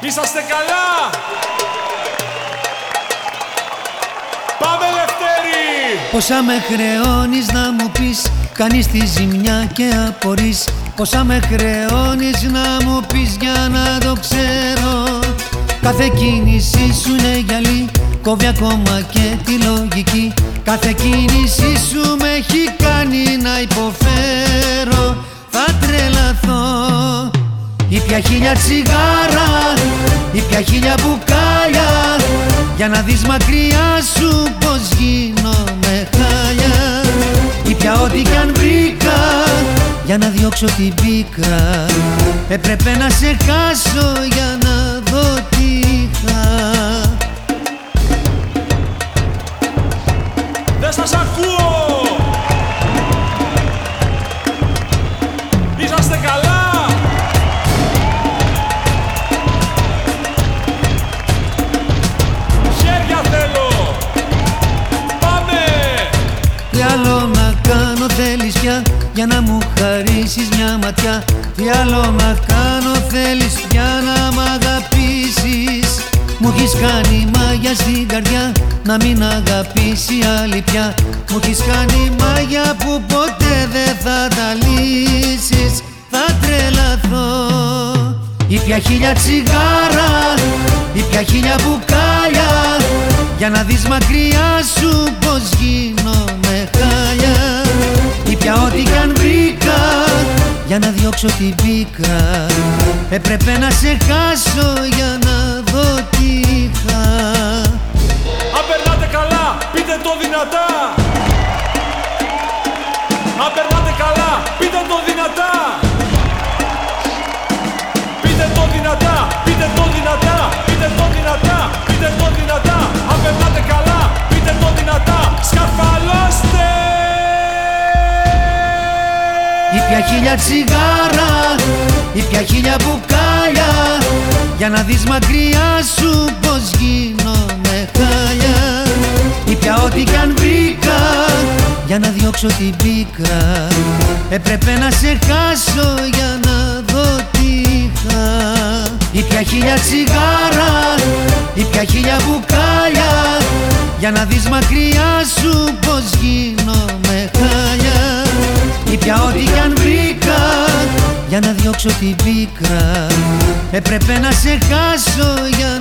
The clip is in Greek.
Είσαστε καλά! Πάμε Λευτέρη! Πόσα με χρεώνεις να μου πεις Κάνεις τη ζημιά και απορείς. Πόσα με χρεώνεις να μου πεις για να το ξέρω. Κάθε κίνησή σου είναι γυαλί Κόβει ακόμα και τη λογική. Κάθε κίνησή σου με έχει κάνει να υποφέρω. Θα τρελαθώ. Ήπια χίλια τσιγάρα, ήπια χίλια μπουκάλια Για να δεις μακριά σου πως γίνομαι χάλια. Ήπια ό,τι κι αν βρήκα για να διώξω την πίκρα. Έπρεπε να σε χάσω για να δω τι είχα χαρίσεις μια ματιά. Τι άλλο να κάνω θέλεις πια να μ' αγαπήσεις. Μου έχεις κάνει μάγια στην καρδιά να μην αγαπήσει άλλη πια. Μου έχεις κάνει μάγια που ποτέ δεν θα τα λύσεις. Θα τρελαθώ. Ήπια χίλια τσιγάρα, ήπια χίλια μπουκάλια. Για να δεις μακριά σου πως γίνομαι χάλια για να διώξω την πίκρα Έπρεπε να σε χάσω για να δω τι είχα Αν περνάτε καλά, πείτε το δυνατά! Αν περνάτε καλά, πείτε το δυνατά! Ήπια χίλια τσιγάρα, ήπια χίλια μπουκάλια Για να δεις μακριά σου πως γίνομαι χάλια. Ήπια ό,τι κι αν βρήκα για να διώξω την πίκρα. Έπρεπε να σε χάσω για να δω τι είχα. Ήπια χίλια τσιγάρα, ήπια χίλια μπουκάλια Για να δεις μακριά σου πως γίνομαι χάλια Ήπια ό,τι κι αν βρήκα για να διώξω την πίκρα. Έπρεπε να σε χάσω για